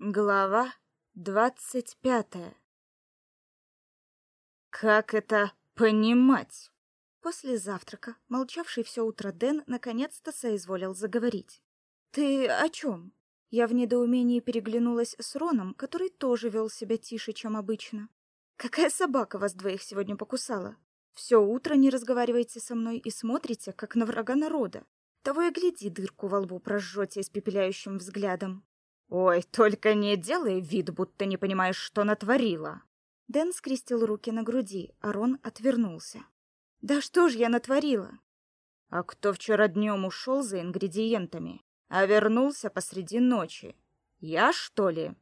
Глава двадцать пятая. Как это понимать? После завтрака, молчавший все утро Дэн наконец-то соизволил заговорить. Ты о чем? Я в недоумении переглянулась с Роном, который тоже вел себя тише, чем обычно. Какая собака вас двоих сегодня покусала? Все утро не разговариваете со мной и смотрите, как на врага народа. Того и гляди, дырку во лбу прожжете испепеляющим взглядом. Ой, только не делай вид, будто не понимаешь, что натворила. Дэн скрестил руки на груди, а Рон отвернулся. Да что ж я натворила? А кто вчера днем ушел за ингредиентами, а вернулся посреди ночи? Я, что ли?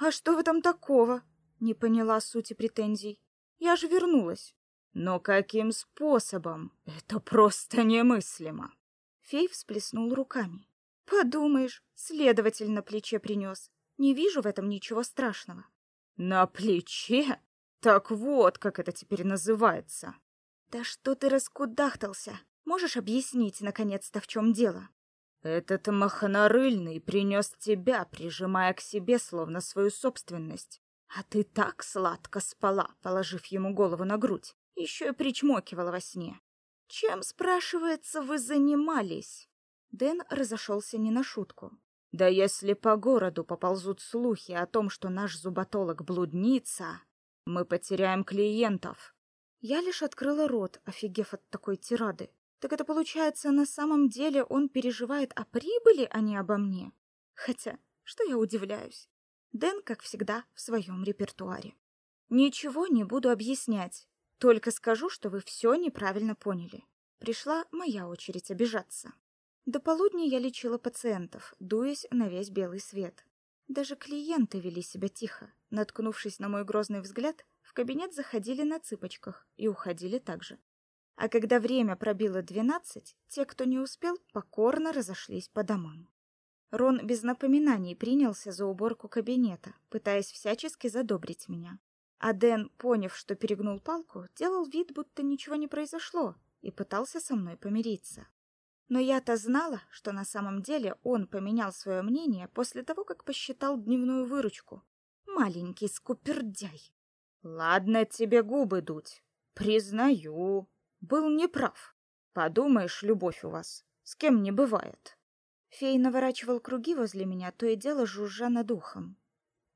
А что в этом такого? Не поняла сути претензий. Я же вернулась. Но каким способом? Это просто немыслимо. Фей всплеснул руками. Подумаешь, следователь на плече принес. Не вижу в этом ничего страшного. На плече? Так вот, как это теперь называется. Да что ты раскудахтался? Можешь объяснить наконец-то, в чем дело? Этот махонарыльный принес тебя, прижимая к себе словно свою собственность. А ты так сладко спала, положив ему голову на грудь, еще и причмокивала во сне. Чем, спрашивается, вы занимались? Дэн разошелся не на шутку. Да если по городу поползут слухи о том, что наш зуботолог блудница, мы потеряем клиентов. Я лишь открыла рот, офигев от такой тирады. Так это получается, на самом деле он переживает о прибыли, а не обо мне. Хотя, что я удивляюсь. Дэн, как всегда, в своем репертуаре. Ничего не буду объяснять. Только скажу, что вы все неправильно поняли. Пришла моя очередь обижаться. До полудня я лечила пациентов, дуясь на весь белый свет. Даже клиенты вели себя тихо. Наткнувшись на мой грозный взгляд, в кабинет заходили на цыпочках и уходили также. А когда время пробило двенадцать, те, кто не успел, покорно разошлись по домам. Рон без напоминаний принялся за уборку кабинета, пытаясь всячески задобрить меня. А Дэн, поняв, что перегнул палку, делал вид, будто ничего не произошло, и пытался со мной помириться. Но я-то знала, что на самом деле он поменял свое мнение после того, как посчитал дневную выручку. Маленький скупердяй. Ладно тебе губы дуть. Признаю, был неправ. Подумаешь, любовь у вас. С кем не бывает. Фей наворачивал круги возле меня, то и дело жужжа над ухом.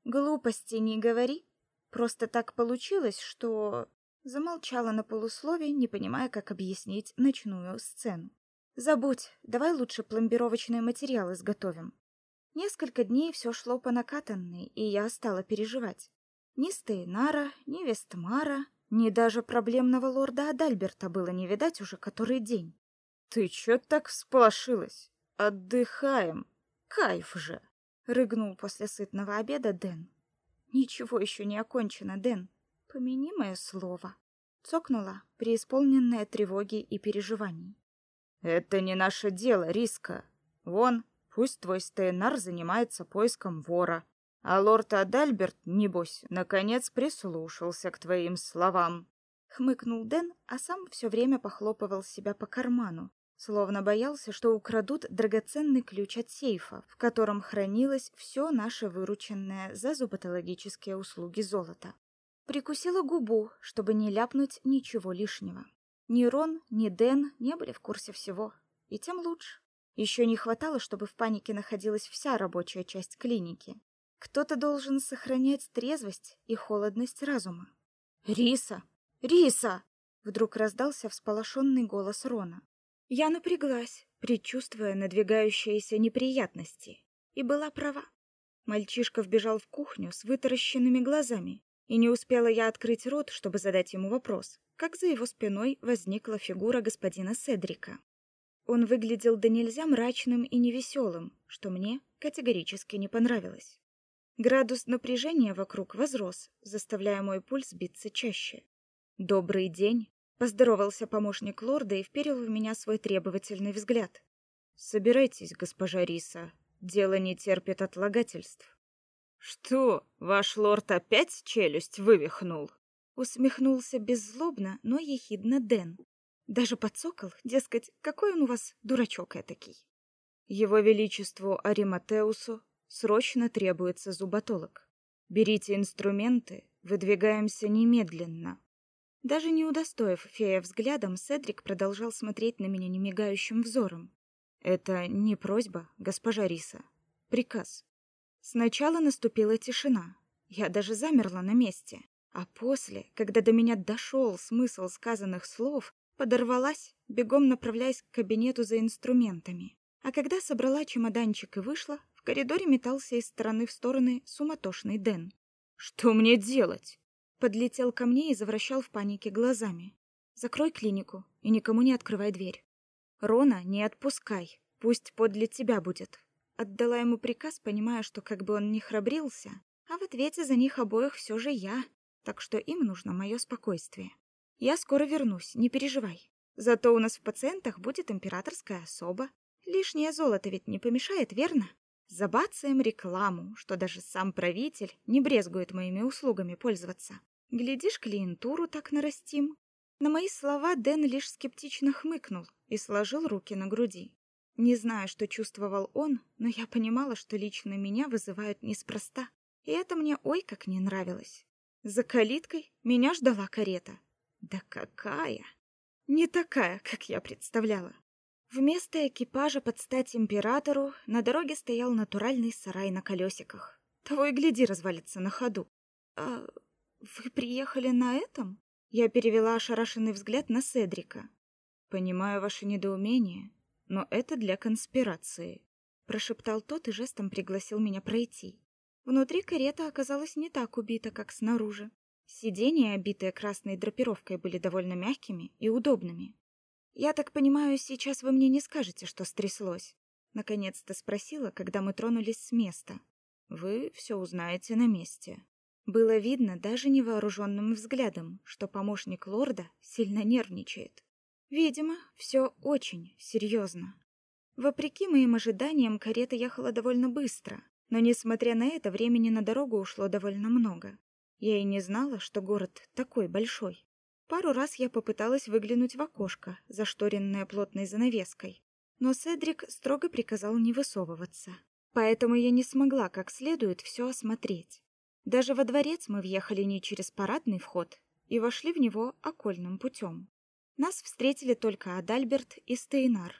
Глупости не говори. Просто так получилось, что замолчала на полуслове, не понимая, как объяснить ночную сцену. Забудь, давай лучше пломбировочные материалы изготовим. Несколько дней все шло по накатанной, и я стала переживать. Ни Стейнара, ни Вестмара, ни даже проблемного лорда Адальберта было не видать уже который день. Ты чё так всполошилась? Отдыхаем. Кайф же, рыгнул после сытного обеда Дэн. Ничего еще не окончено, Дэн. Помяни мое слово. Цокнула, преисполненная тревоги и переживаний. Это не наше дело, Риска. Вон, пусть твой Стейнар занимается поиском вора. А лорд Адальберт, небось, наконец прислушался к твоим словам. Хмыкнул Дэн, а сам все время похлопывал себя по карману, словно боялся, что украдут драгоценный ключ от сейфа, в котором хранилось все наше вырученное за зуботологические услуги золото. Прикусила губу, чтобы не ляпнуть ничего лишнего. Ни Рон, ни Дэн не были в курсе всего, и тем лучше. Еще не хватало, чтобы в панике находилась вся рабочая часть клиники. Кто-то должен сохранять трезвость и холодность разума. «Риса! Риса!» Вдруг раздался всполошенный голос Рона. Я напряглась, предчувствуя надвигающиеся неприятности, и была права. Мальчишка вбежал в кухню с вытаращенными глазами, и не успела я открыть рот, чтобы задать ему вопрос, как за его спиной возникла фигура господина Седрика. Он выглядел до нельзя мрачным и невеселым, что мне категорически не понравилось. Градус напряжения вокруг возрос, заставляя мой пульс биться чаще. «Добрый день», — поздоровался помощник лорда и вперил в меня свой требовательный взгляд. «Собирайтесь, госпожа Риса, дело не терпит отлагательств». «Что, ваш лорд опять челюсть вывихнул?» Усмехнулся беззлобно, но ехидно Дэн. Даже подсокол, дескать, какой он у вас дурачок этакий. Его величеству Ариматеусу Срочно требуется зуботолог. Берите инструменты, выдвигаемся немедленно. Даже не удостоив фея взглядом, Седрик продолжал смотреть на меня немигающим взором. Это не просьба, госпожа Риса. Приказ. Сначала наступила тишина. Я даже замерла на месте. А после, когда до меня дошел смысл сказанных слов, подорвалась, бегом направляясь к кабинету за инструментами. А когда собрала чемоданчик и вышла, в коридоре метался из стороны в стороны суматошный Дэн. «Что мне делать?» Подлетел ко мне и завращал в панике глазами. «Закрой клинику и никому не открывай дверь. Рона не отпускай, пусть подле тебя будет». Отдала ему приказ, понимая, что как бы он ни храбрился, а в ответе за них обоих все же я, так что им нужно мое спокойствие. Я скоро вернусь, не переживай. Зато у нас в пациентах будет императорская особа. Лишнее золото ведь не помешает, верно? Забацаем рекламу, что даже сам правитель не брезгует моими услугами пользоваться. Глядишь, клиентуру так нарастим. На мои слова Дэн лишь скептично хмыкнул и сложил руки на груди. Не знаю, что чувствовал он, но я понимала, что лично меня вызывают неспроста. И это мне ой как не нравилось. За калиткой меня ждала карета. Да какая! Не такая, как я представляла. Вместо экипажа под стать императору на дороге стоял натуральный сарай на колесиках. Того и гляди развалится на ходу. А вы приехали на этом? Я перевела ошарашенный взгляд на Седрика. Понимаю ваше недоумение, но это для конспирации, прошептал тот и жестом пригласил меня пройти. Внутри карета оказалась не так убита, как снаружи. Сиденья, обитые красной драпировкой, были довольно мягкими и удобными. «Я так понимаю, сейчас вы мне не скажете, что стряслось?» Наконец-то спросила, когда мы тронулись с места. «Вы все узнаете на месте». Было видно даже невооруженным взглядом, что помощник лорда сильно нервничает. Видимо, все очень серьезно. Вопреки моим ожиданиям, карета ехала довольно быстро, но, несмотря на это, времени на дорогу ушло довольно много. Я и не знала, что город такой большой. Пару раз я попыталась выглянуть в окошко, зашторенное плотной занавеской, но Седрик строго приказал не высовываться. Поэтому я не смогла как следует все осмотреть. Даже во дворец мы въехали не через парадный вход и вошли в него окольным путем. Нас встретили только Адальберт и Стейнар.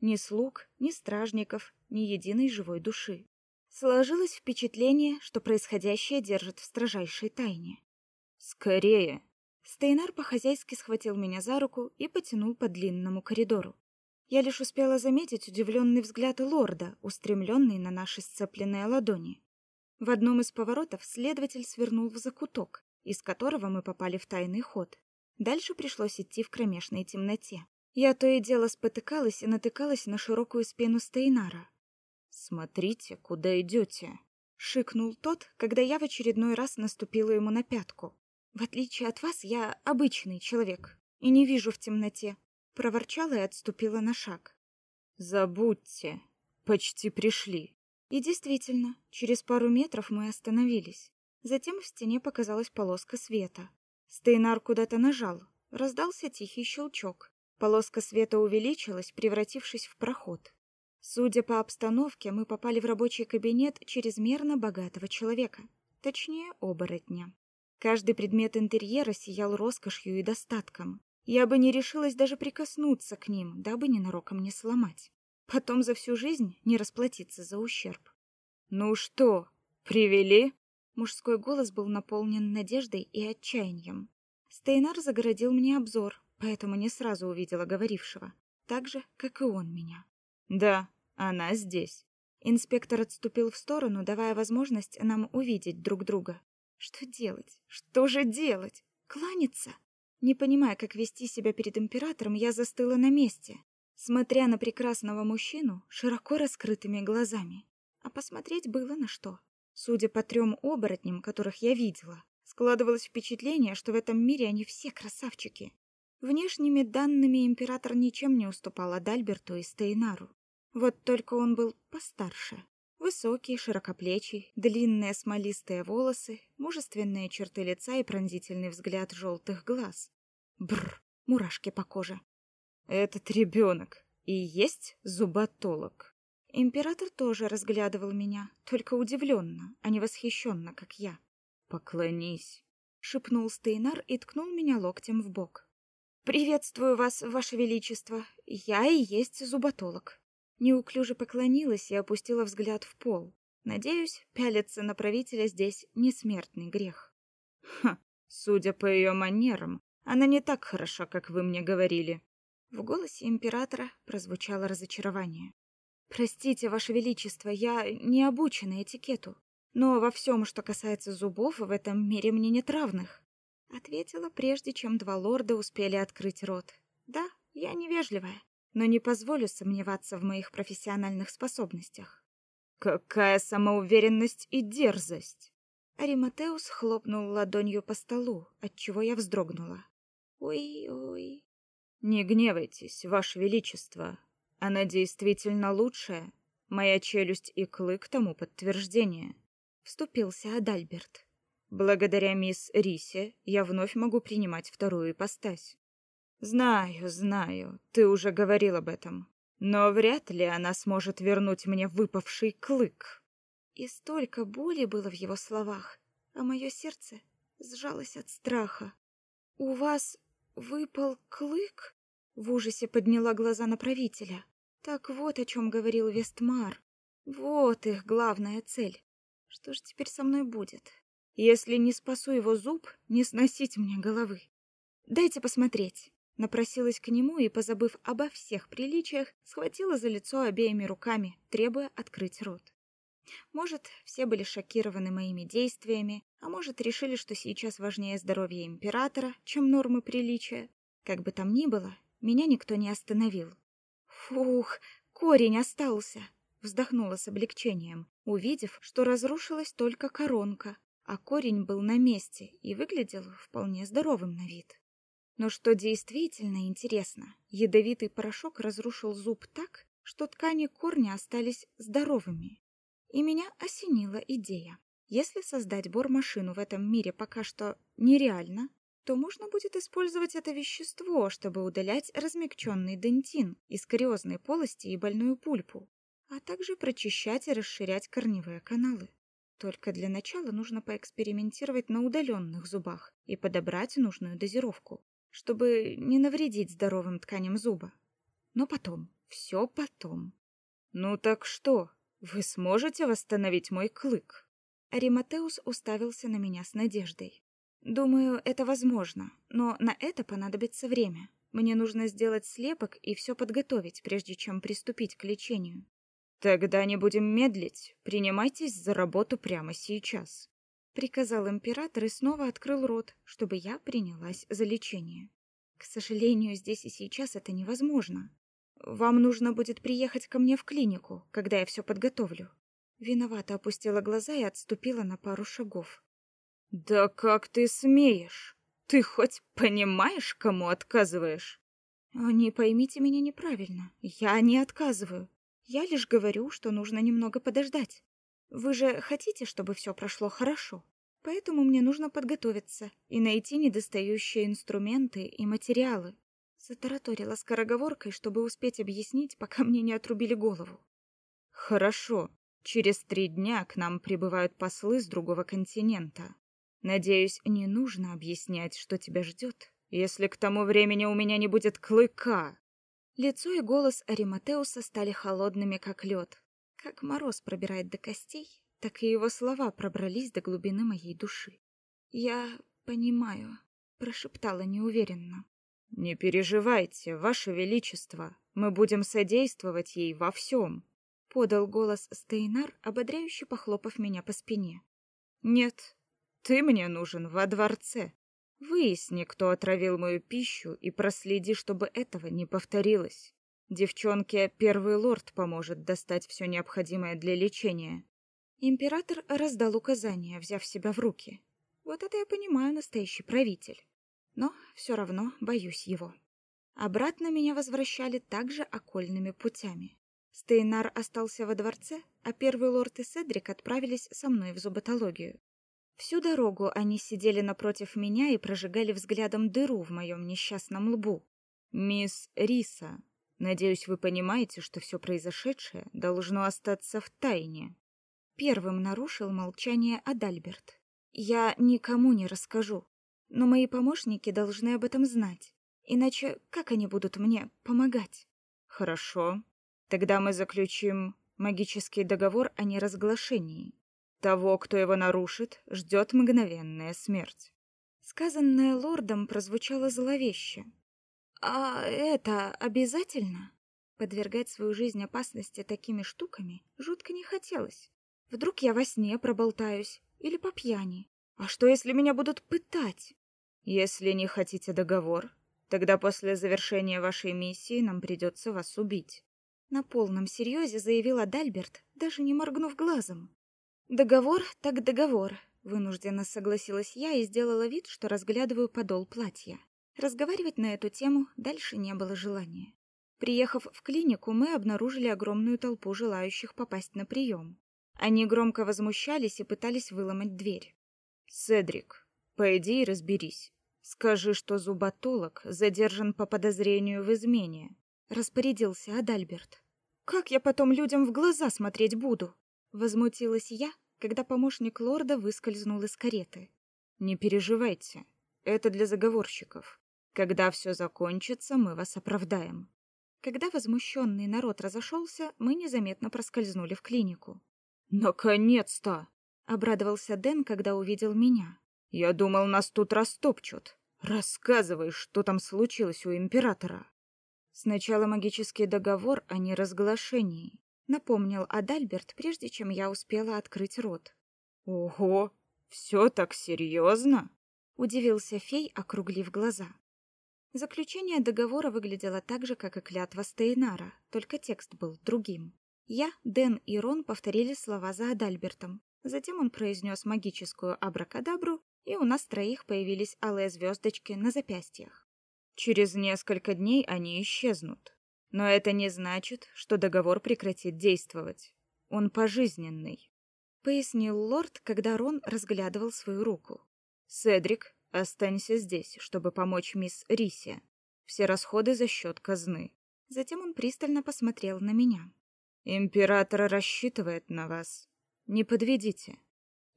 Ни слуг, ни стражников, ни единой живой души. Сложилось впечатление, что происходящее держит в строжайшей тайне. «Скорее!» Стейнар по-хозяйски схватил меня за руку и потянул по длинному коридору. Я лишь успела заметить удивленный взгляд лорда, устремленный на наши сцепленные ладони. В одном из поворотов следователь свернул в закуток, из которого мы попали в тайный ход. Дальше пришлось идти в кромешной темноте. Я то и дело спотыкалась и натыкалась на широкую спину Стейнара, Смотрите, куда идете!» — шикнул тот, когда я в очередной раз наступила ему на пятку. В отличие от вас, я обычный человек и не вижу в темноте, проворчала и отступила на шаг. Забудьте, почти пришли. И действительно, через пару метров мы остановились. Затем в стене показалась полоска света. Стейнар куда-то нажал, раздался тихий щелчок. Полоска света увеличилась, превратившись в проход. Судя по обстановке, мы попали в рабочий кабинет чрезмерно богатого человека, точнее, оборотня. Каждый предмет интерьера сиял роскошью и достатком. Я бы не решилась даже прикоснуться к ним, дабы ненароком не сломать. Потом за всю жизнь не расплатиться за ущерб. «Ну что, привели?» Мужской голос был наполнен надеждой и отчаянием. Стейнар загородил мне обзор, поэтому не сразу увидела говорившего, так же, как и он меня. «Да, она здесь. Инспектор отступил в сторону, давая возможность нам увидеть друг друга. Что делать? Что же делать? Кланяться? Не понимая, как вести себя перед императором, я застыла на месте, смотря на прекрасного мужчину широко раскрытыми глазами. А посмотреть было на что. Судя по трем оборотням, которых я видела, складывалось впечатление, что в этом мире они все красавчики. Внешними данными император ничем не уступал Адальберту и Стейнару. Вот только он был постарше. Высокий, широкоплечий, длинные смолистые волосы, мужественные черты лица и пронзительный взгляд желтых глаз. Бр, мурашки по коже. Этот ребенок и есть зуботолог. Император тоже разглядывал меня, только удивленно, а не восхищенно, как я. «Поклонись», — шепнул Стейнар и ткнул меня локтем в бок. «Приветствую вас, ваше величество. Я и есть зуботолог». Неуклюже поклонилась и опустила взгляд в пол. Надеюсь, пялиться на правителя здесь не смертный грех. Ха, судя по ее манерам, она не так хороша, как вы мне говорили. В голосе императора прозвучало разочарование. Простите, ваше величество, я не обучена этикету, но во всем, что касается зубов, в этом мире мне нет равных, ответила прежде, чем два лорда успели открыть рот. Да, я невежливая, но не позволю сомневаться в моих профессиональных способностях. Какая самоуверенность и дерзость. Ариматеус хлопнул ладонью по столу, отчего я вздрогнула. Ой-ой. Не гневайтесь, ваше величество. Она действительно лучшая. Моя челюсть и клык тому подтверждение. Вступился Адальберт. Благодаря мисс Рисе я вновь могу принимать вторую ипостась. Знаю, знаю, ты уже говорил об этом. Но вряд ли она сможет вернуть мне выпавший клык. И столько боли было в его словах, а мое сердце сжалось от страха. У вас выпал клык? В ужасе подняла глаза на правителя. Так вот о чем говорил Вестмар. Вот их главная цель. Что ж теперь со мной будет? Если не спасу его зуб, не сносить мне головы. Дайте посмотреть. Напросилась к нему и, позабыв обо всех приличиях, схватила за лицо обеими руками, требуя открыть рот. Может, все были шокированы моими действиями, а может, решили, что сейчас важнее здоровье императора, чем нормы приличия. Как бы там ни было, меня никто не остановил. Фух, корень остался, вздохнула с облегчением, увидев, что разрушилась только коронка, а корень был на месте и выглядел вполне здоровым на вид. Но что действительно интересно, ядовитый порошок разрушил зуб так, что ткани корня остались здоровыми. И меня осенила идея. Если создать бормашину в этом мире пока что нереально, то можно будет использовать это вещество, чтобы удалять размягченный дентин из кариозной полости и больную пульпу, а также прочищать и расширять корневые каналы. Только для начала нужно поэкспериментировать на удаленных зубах и подобрать нужную дозировку, чтобы не навредить здоровым тканям зуба. Но потом, все потом. Ну так что, вы сможете восстановить мой клык? Ариматеус уставился на меня с надеждой. Думаю, это возможно, но на это понадобится время. Мне нужно сделать слепок и все подготовить, прежде чем приступить к лечению. Тогда не будем медлить. Принимайтесь за работу прямо сейчас, приказал император и снова открыл рот, чтобы я принялась за лечение. К сожалению, здесь и сейчас это невозможно. Вам нужно будет приехать ко мне в клинику, когда я все подготовлю. Виновато опустила глаза и отступила на пару шагов. Да как ты смеешь? Ты хоть понимаешь, кому отказываешь? Не поймите меня неправильно. Я не отказываю. Я лишь говорю, что нужно немного подождать. Вы же хотите, чтобы все прошло хорошо. Поэтому мне нужно подготовиться и найти недостающие инструменты и материалы. Затараторила скороговоркой, чтобы успеть объяснить, пока мне не отрубили голову. Хорошо. Через три дня к нам прибывают послы с другого континента. Надеюсь, не нужно объяснять, что тебя ждет, если к тому времени у меня не будет клыка. Лицо и голос Ариматеуса стали холодными, как лед. Как мороз пробирает до костей, так и его слова пробрались до глубины моей души. Я понимаю, прошептала неуверенно. Не переживайте, ваше величество, мы будем содействовать ей во всем», — подал голос Стейнар, ободряюще похлопав меня по спине. Нет, ты мне нужен во дворце. Выясни, кто отравил мою пищу, и проследи, чтобы этого не повторилось. Девчонке первый лорд поможет достать все необходимое для лечения. Император раздал указания, взяв себя в руки. Вот это я понимаю настоящий правитель. Но все равно боюсь его. Обратно меня возвращали также окольными путями. Стейнар остался во дворце, а первый лорд и Седрик отправились со мной в зуботологию. Всю дорогу они сидели напротив меня и прожигали взглядом дыру в моем несчастном лбу. Мисс Риса, Надеюсь, вы понимаете, что все произошедшее должно остаться в тайне. Первым нарушил молчание Адальберт. Я никому не расскажу, но мои помощники должны об этом знать. Иначе как они будут мне помогать? Хорошо. Тогда мы заключим магический договор о неразглашении. Того, кто его нарушит, ждет мгновенная смерть. Сказанное лордом прозвучало зловеще. А это обязательно? Подвергать свою жизнь опасности такими штуками жутко не хотелось. Вдруг я во сне проболтаюсь или по пьяни. А что, если меня будут пытать? Если не хотите договор, тогда после завершения вашей миссии нам придется вас убить. На полном серьезе заявила Дальберт, даже не моргнув глазом. Договор так договор, вынужденно согласилась я и сделала вид, что разглядываю подол платья. Разговаривать на эту тему дальше не было желания. Приехав в клинику, мы обнаружили огромную толпу желающих попасть на прием. Они громко возмущались и пытались выломать дверь. Седрик, пойди и разберись. Скажи, что зуботолог задержан по подозрению в измене, распорядился Адальберт. Как я потом людям в глаза смотреть буду? возмутилась я, когда помощник лорда выскользнул из кареты. Не переживайте. Это для заговорщиков. Когда все закончится, мы вас оправдаем. Когда возмущенный народ разошелся, мы незаметно проскользнули в клинику. Наконец-то, обрадовался Дэн, когда увидел меня. Я думал, нас тут растопчут. Рассказывай, что там случилось у императора. Сначала магический договор о неразглашении, напомнил Адальберт, прежде чем я успела открыть рот. Ого, все так серьезно? удивился фей, округлив глаза. Заключение договора выглядело так же, как и клятва Стейнара, только текст был другим. Я, Дэн и Рон повторили слова за Адальбертом. Затем он произнес магическую абракадабру, и у нас троих появились алые звездочки на запястьях. Через несколько дней они исчезнут. Но это не значит, что договор прекратит действовать. Он пожизненный, пояснил лорд, когда Рон разглядывал свою руку. Седрик, Останься здесь, чтобы помочь мисс Рисе. Все расходы за счет казны. Затем он пристально посмотрел на меня. Император рассчитывает на вас. Не подведите.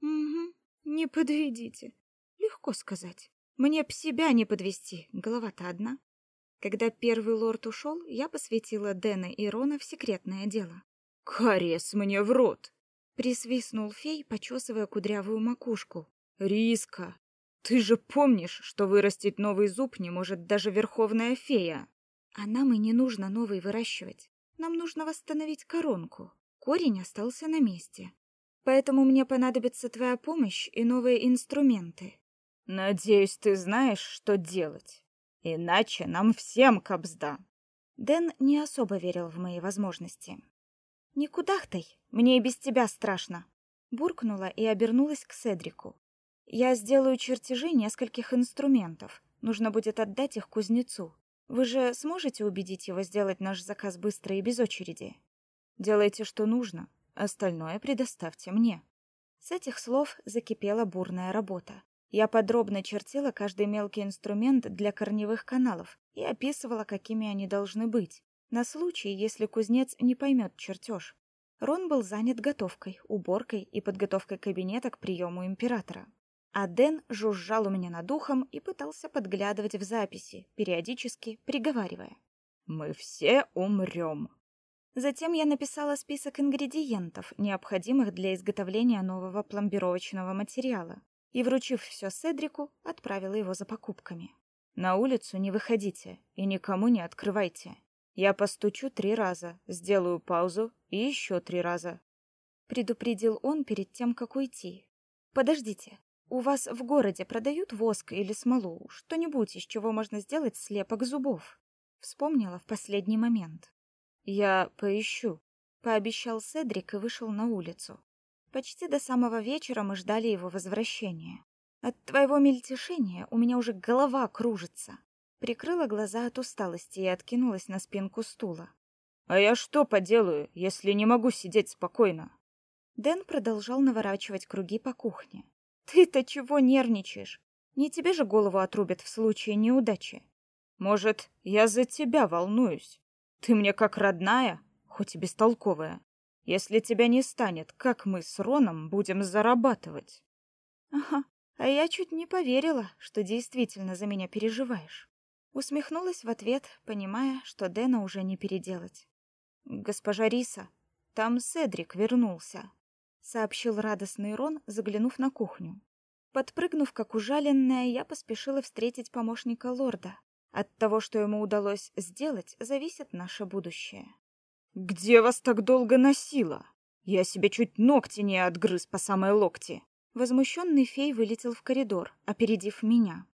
Угу, не подведите. Легко сказать. Мне б себя не подвести, голова-то одна. Когда первый лорд ушел, я посвятила Дэна и Рона в секретное дело. «Карес мне в рот!» Присвистнул фей, почесывая кудрявую макушку. «Риска, ты же помнишь, что вырастить новый зуб не может даже верховная фея. А нам и не нужно новый выращивать. Нам нужно восстановить коронку. Корень остался на месте. Поэтому мне понадобится твоя помощь и новые инструменты. Надеюсь, ты знаешь, что делать. Иначе нам всем кабзда. Дэн не особо верил в мои возможности. Не кудахтай, мне и без тебя страшно, буркнула и обернулась к Седрику. Я сделаю чертежи нескольких инструментов. Нужно будет отдать их кузнецу. Вы же сможете убедить его сделать наш заказ быстро и без очереди? Делайте, что нужно, остальное предоставьте мне. С этих слов закипела бурная работа. Я подробно чертила каждый мелкий инструмент для корневых каналов и описывала, какими они должны быть, на случай, если кузнец не поймет чертеж. Рон был занят готовкой, уборкой и подготовкой кабинета к приему императора. А Дэн жужжал у меня над ухом и пытался подглядывать в записи, периодически приговаривая. «Мы все умрем». Затем я написала список ингредиентов, необходимых для изготовления нового пломбировочного материала, и, вручив все Седрику, отправила его за покупками. «На улицу не выходите и никому не открывайте. Я постучу три раза, сделаю паузу и еще три раза», — предупредил он перед тем, как уйти. «Подождите, у вас в городе продают воск или смолу, что-нибудь, из чего можно сделать слепок зубов? Вспомнила в последний момент. Я поищу, пообещал Седрик и вышел на улицу. Почти до самого вечера мы ждали его возвращения. От твоего мельтешения у меня уже голова кружится. Прикрыла глаза от усталости и откинулась на спинку стула. А я что поделаю, если не могу сидеть спокойно? Дэн продолжал наворачивать круги по кухне. Ты-то чего нервничаешь? Не тебе же голову отрубят в случае неудачи. Может, я за тебя волнуюсь? Ты мне как родная, хоть и бестолковая. Если тебя не станет, как мы с Роном будем зарабатывать? Ага, а я чуть не поверила, что действительно за меня переживаешь. Усмехнулась в ответ, понимая, что Дэна уже не переделать. Госпожа Риса, там Седрик вернулся, сообщил радостный Рон, заглянув на кухню. Подпрыгнув как ужаленная, я поспешила встретить помощника лорда. От того, что ему удалось сделать, зависит наше будущее. Где вас так долго носило? Я себе чуть ногти не отгрыз по самой локти. Возмущенный фей вылетел в коридор, опередив меня.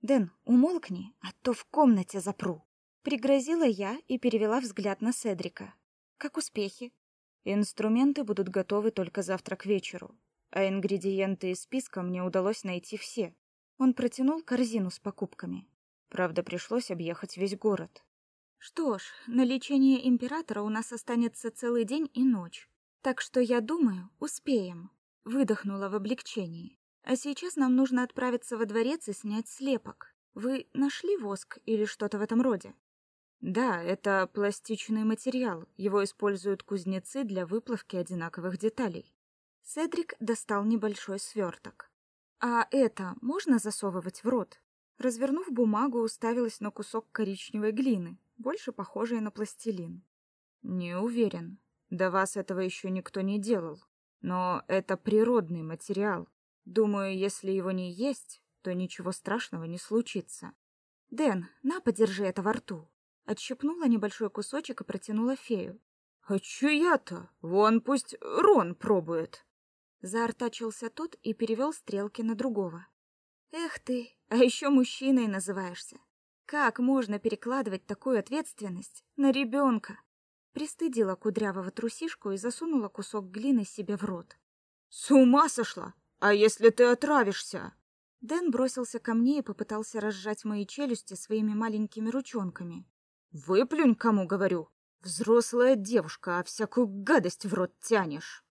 Дэн, умолкни, а то в комнате запру. Пригрозила я и перевела взгляд на Седрика. Как успехи? Инструменты будут готовы только завтра к вечеру, а ингредиенты из списка мне удалось найти все. Он протянул корзину с покупками. Правда, пришлось объехать весь город. Что ж, на лечение императора у нас останется целый день и ночь. Так что я думаю, успеем. Выдохнула в облегчении. А сейчас нам нужно отправиться во дворец и снять слепок. Вы нашли воск или что-то в этом роде? Да, это пластичный материал. Его используют кузнецы для выплавки одинаковых деталей. Седрик достал небольшой сверток. А это можно засовывать в рот? Развернув бумагу, уставилась на кусок коричневой глины, больше похожей на пластилин. Не уверен. До вас этого еще никто не делал. Но это природный материал. Думаю, если его не есть, то ничего страшного не случится. Дэн, на, подержи это во рту. Отщипнула небольшой кусочек и протянула фею. А чё я-то? Вон пусть Рон пробует. Заортачился тот и перевел стрелки на другого. Эх ты, а еще мужчиной называешься. Как можно перекладывать такую ответственность на ребенка? Пристыдила кудрявого трусишку и засунула кусок глины себе в рот. С ума сошла? А если ты отравишься? Дэн бросился ко мне и попытался разжать мои челюсти своими маленькими ручонками. Выплюнь, кому говорю. Взрослая девушка, а всякую гадость в рот тянешь.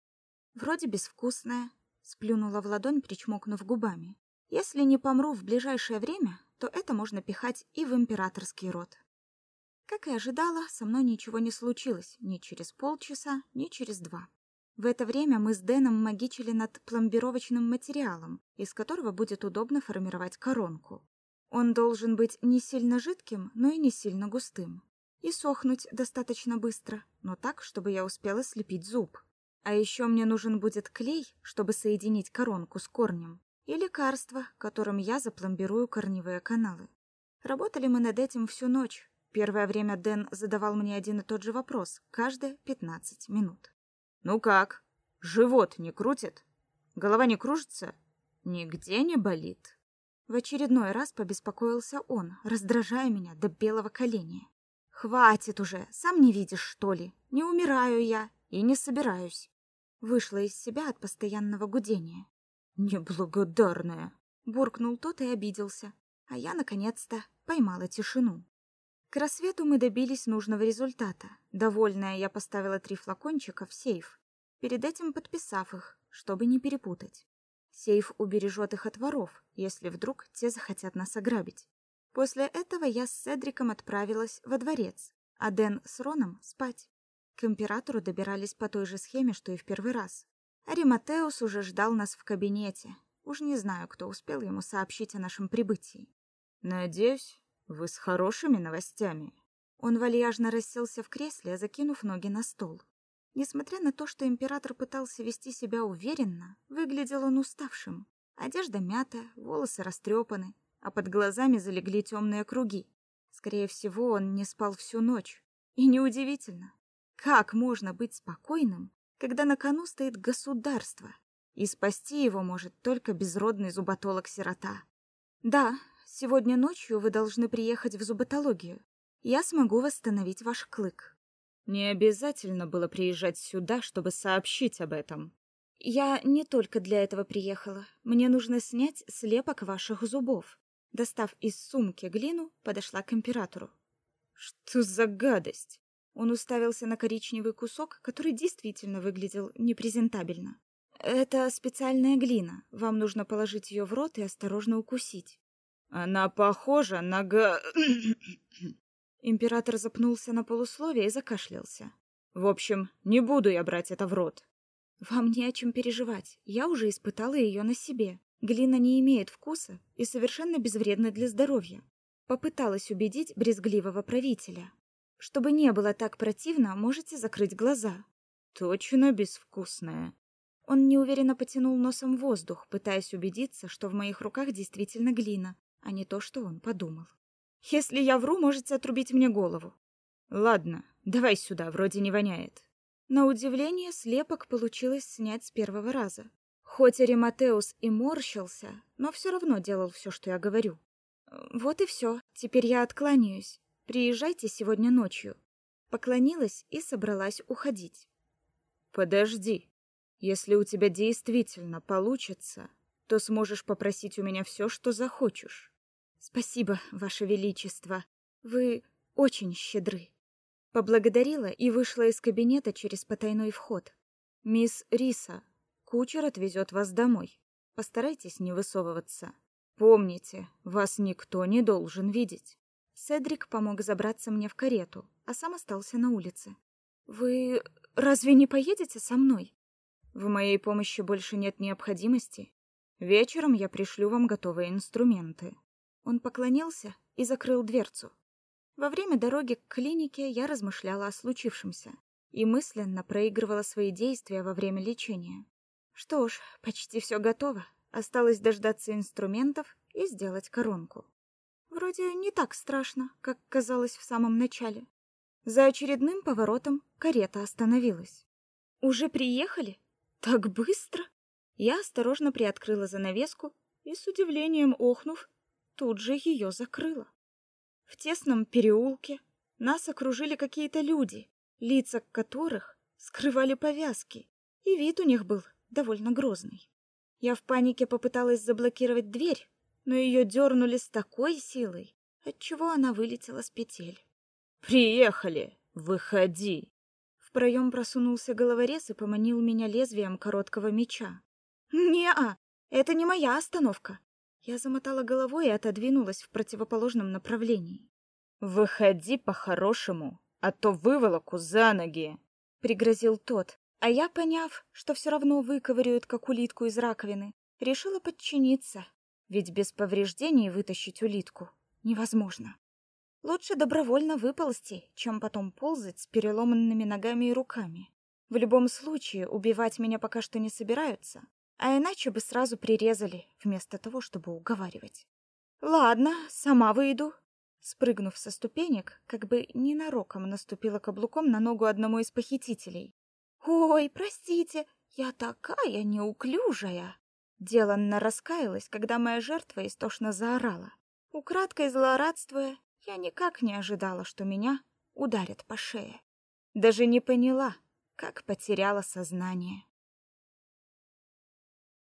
Вроде безвкусная, сплюнула в ладонь, причмокнув губами. Если не помру в ближайшее время, то это можно пихать и в императорский род. Как и ожидала, со мной ничего не случилось ни через полчаса, ни через два. В это время мы с Дэном магичили над пломбировочным материалом, из которого будет удобно формировать коронку. Он должен быть не сильно жидким, но и не сильно густым. И сохнуть достаточно быстро, но так, чтобы я успела слепить зуб. А еще мне нужен будет клей, чтобы соединить коронку с корнем, и лекарство, которым я запломбирую корневые каналы. Работали мы над этим всю ночь. Первое время Дэн задавал мне один и тот же вопрос, каждые 15 минут. «Ну как? Живот не крутит? Голова не кружится? Нигде не болит?» В очередной раз побеспокоился он, раздражая меня до белого коленя. «Хватит уже, сам не видишь, что ли? Не умираю я и не собираюсь». Вышла из себя от постоянного гудения. Неблагодарная, буркнул тот и обиделся, а я наконец-то поймала тишину. К рассвету мы добились нужного результата. Довольная, я поставила три флакончика в сейф, перед этим подписав их, чтобы не перепутать. Сейф убережет их от воров, если вдруг те захотят нас ограбить. После этого я с Седриком отправилась во дворец, а Дэн с Роном спать. К императору добирались по той же схеме, что и в первый раз. Ариматеус уже ждал нас в кабинете. Уж не знаю, кто успел ему сообщить о нашем прибытии. Надеюсь, вы с хорошими новостями. Он вальяжно расселся в кресле, закинув ноги на стол. Несмотря на то, что император пытался вести себя уверенно, выглядел он уставшим. Одежда мятая, волосы растрепаны, а под глазами залегли темные круги. Скорее всего, он не спал всю ночь. И неудивительно. Как можно быть спокойным, когда на кону стоит государство, и спасти его может только безродный зуботолог-сирота. Да, сегодня ночью вы должны приехать в зуботологию. Я смогу восстановить ваш клык. Не обязательно было приезжать сюда, чтобы сообщить об этом. Я не только для этого приехала. Мне нужно снять слепок ваших зубов. Достав из сумки глину, подошла к императору. Что за гадость? Он уставился на коричневый кусок, который действительно выглядел непрезентабельно. Это специальная глина. Вам нужно положить ее в рот и осторожно укусить. Она похожа на га... Император запнулся на полусловие и закашлялся. В общем, не буду я брать это в рот. Вам не о чем переживать. Я уже испытала ее на себе. Глина не имеет вкуса и совершенно безвредна для здоровья. Попыталась убедить брезгливого правителя. Чтобы не было так противно, можете закрыть глаза. Точно безвкусная. Он неуверенно потянул носом воздух, пытаясь убедиться, что в моих руках действительно глина, а не то, что он подумал. Если я вру, можете отрубить мне голову. Ладно, давай сюда, вроде не воняет. На удивление, слепок получилось снять с первого раза. Хоть Ариматеус и морщился, но все равно делал все, что я говорю. Вот и все. Теперь я откланяюсь. Приезжайте сегодня ночью. Поклонилась и собралась уходить. Подожди. Если у тебя действительно получится, то сможешь попросить у меня все, что захочешь. Спасибо, ваше величество. Вы очень щедры. Поблагодарила и вышла из кабинета через потайной вход. Мисс Риса, Кучер отвезет вас домой. Постарайтесь не высовываться. Помните, вас никто не должен видеть. Седрик помог забраться мне в карету, а сам остался на улице. Вы разве не поедете со мной? В моей помощи больше нет необходимости. Вечером я пришлю вам готовые инструменты. Он поклонился и закрыл дверцу. Во время дороги к клинике я размышляла о случившемся и мысленно проигрывала свои действия во время лечения. Что ж, почти все готово. Осталось дождаться инструментов и сделать коронку. Вроде не так страшно, как казалось в самом начале. За очередным поворотом карета остановилась. Уже приехали? Так быстро? Я осторожно приоткрыла занавеску и с удивлением охнув, тут же ее закрыла. В тесном переулке нас окружили какие-то люди, лица которых скрывали повязки, и вид у них был довольно грозный. Я в панике попыталась заблокировать дверь, но ее дернули с такой силой, отчего она вылетела с петель. «Приехали! Выходи!» В проем просунулся головорез и поманил меня лезвием короткого меча. «Не-а! Это не моя остановка!» Я замотала головой и отодвинулась в противоположном направлении. «Выходи по-хорошему, а то выволоку за ноги!» — пригрозил тот, а я, поняв, что все равно выковыряют как улитку из раковины, решила подчиниться, ведь без повреждений вытащить улитку невозможно. Лучше добровольно выползти, чем потом ползать с переломанными ногами и руками. В любом случае, убивать меня пока что не собираются, а иначе бы сразу прирезали, вместо того, чтобы уговаривать. Ладно, сама выйду. Спрыгнув со ступенек, как бы ненароком наступила каблуком на ногу одному из похитителей. Ой, простите, я такая неуклюжая. Деланно раскаялась, когда моя жертва истошно заорала. Украдкой злорадствуя, я никак не ожидала, что меня ударят по шее. Даже не поняла, как потеряла сознание.